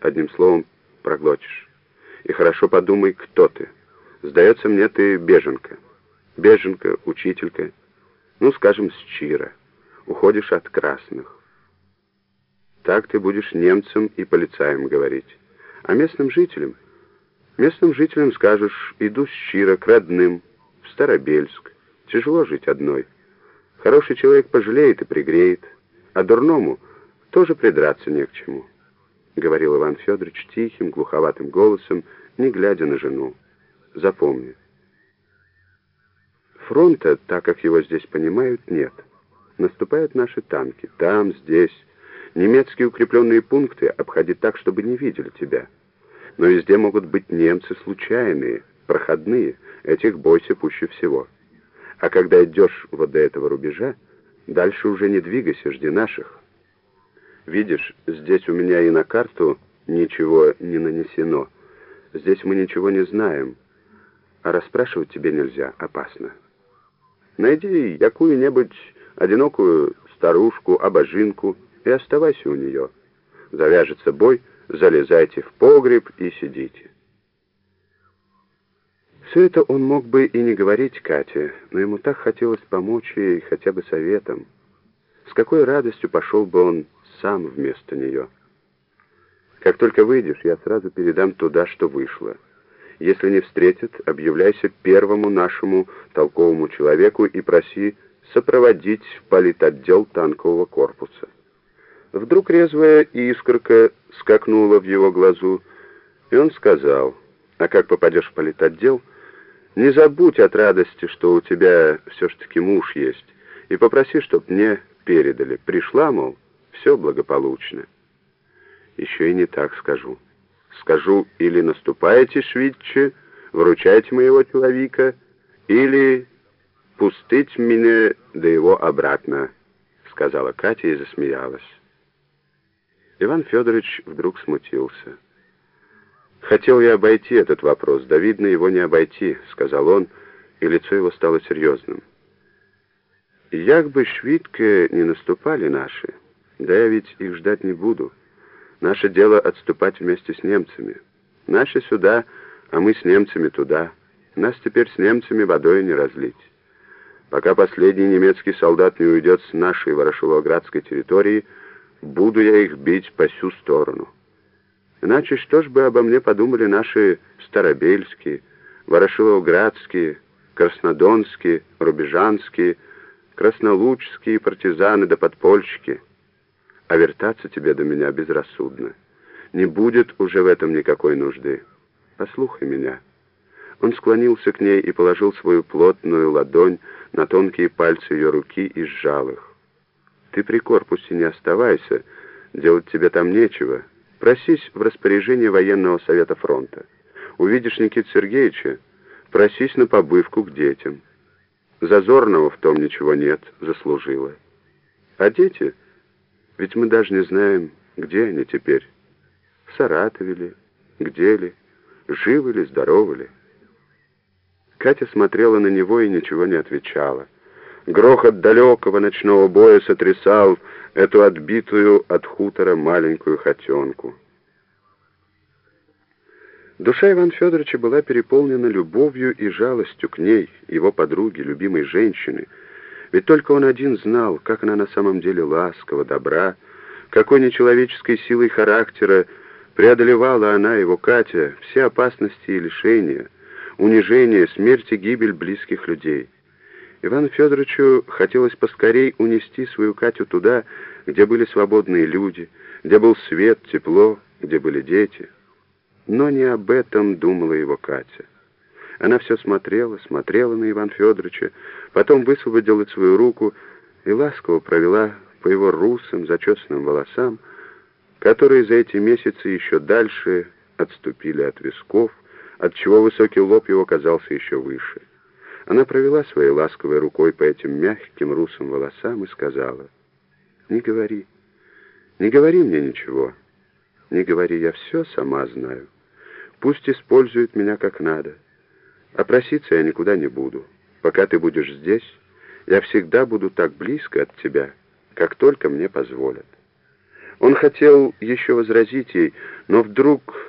Одним словом, проглотишь. И хорошо подумай, кто ты. Сдается мне, ты беженка. Беженка, учителька. Ну, скажем, с Чира. Уходишь от красных. Так ты будешь немцам и полицаям говорить. А местным жителям? Местным жителям скажешь, иду с Чира к родным, в Старобельск. Тяжело жить одной. Хороший человек пожалеет и пригреет, а дурному тоже придраться не к чему, — говорил Иван Федорович тихим, глуховатым голосом, не глядя на жену. Запомни. Фронта, так как его здесь понимают, нет. Наступают наши танки. Там, здесь. Немецкие укрепленные пункты обходи так, чтобы не видели тебя. Но везде могут быть немцы случайные, проходные. Этих бойся пуще всего. А когда идешь вот до этого рубежа, дальше уже не двигайся, жди наших. Видишь, здесь у меня и на карту ничего не нанесено. Здесь мы ничего не знаем, а расспрашивать тебе нельзя, опасно. Найди какую-нибудь одинокую старушку, обожинку и оставайся у нее. Завяжется бой, залезайте в погреб и сидите. Все это он мог бы и не говорить Кате, но ему так хотелось помочь ей хотя бы советом. С какой радостью пошел бы он сам вместо нее. Как только выйдешь, я сразу передам туда, что вышло. Если не встретят, объявляйся первому нашему толковому человеку и проси сопроводить в политотдел танкового корпуса. Вдруг резвая искорка скакнула в его глазу, и он сказал, а как попадешь в политотдел, не забудь от радости, что у тебя все ж таки муж есть, и попроси, чтоб мне передали. Пришла, мол, все благополучно. Еще и не так скажу. Скажу, или наступаете швидче, выручайте моего человека, или пустить меня до его обратно, сказала Катя и засмеялась. Иван Федорович вдруг смутился. «Хотел я обойти этот вопрос, да, видно, его не обойти», — сказал он, и лицо его стало серьезным. «Як бы швидко не наступали наши, да я ведь их ждать не буду. Наше дело отступать вместе с немцами. Наши сюда, а мы с немцами туда. Нас теперь с немцами водой не разлить. Пока последний немецкий солдат не уйдет с нашей Ворошиловградской территории, буду я их бить по всю сторону». Иначе что ж бы обо мне подумали наши Старобельские, Ворошиловградские, Краснодонские, Рубежанские, Краснолучские партизаны да подпольщики. А вертаться тебе до меня безрассудно. Не будет уже в этом никакой нужды. Послухай меня». Он склонился к ней и положил свою плотную ладонь на тонкие пальцы ее руки и сжал их. «Ты при корпусе не оставайся, делать тебе там нечего». Просись в распоряжение военного совета фронта. Увидишь Никита Сергеевича, просись на побывку к детям. Зазорного в том ничего нет, заслужила. А дети? Ведь мы даже не знаем, где они теперь. В Саратове ли, где ли, живы ли, здоровы ли. Катя смотрела на него и ничего не отвечала. Грохот далекого ночного боя сотрясал эту отбитую от хутора маленькую хотенку. Душа Ивана Федоровича была переполнена любовью и жалостью к ней, его подруге, любимой женщины, ведь только он один знал, как она на самом деле ласкова, добра, какой нечеловеческой силой характера преодолевала она, его Катя, все опасности и лишения, унижение, смерть и гибель близких людей. Ивану Федоровичу хотелось поскорей унести свою Катю туда, где были свободные люди, где был свет, тепло, где были дети. Но не об этом думала его Катя. Она все смотрела, смотрела на Ивана Федоровича, потом высвободила свою руку и ласково провела по его русым, зачесанным волосам, которые за эти месяцы еще дальше отступили от висков, отчего высокий лоб его казался еще выше. Она провела своей ласковой рукой по этим мягким русым волосам и сказала, «Не говори, не говори мне ничего, не говори, я все сама знаю. Пусть используют меня как надо, а проситься я никуда не буду. Пока ты будешь здесь, я всегда буду так близко от тебя, как только мне позволят». Он хотел еще возразить ей, но вдруг